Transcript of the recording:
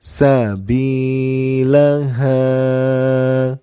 sabilaha.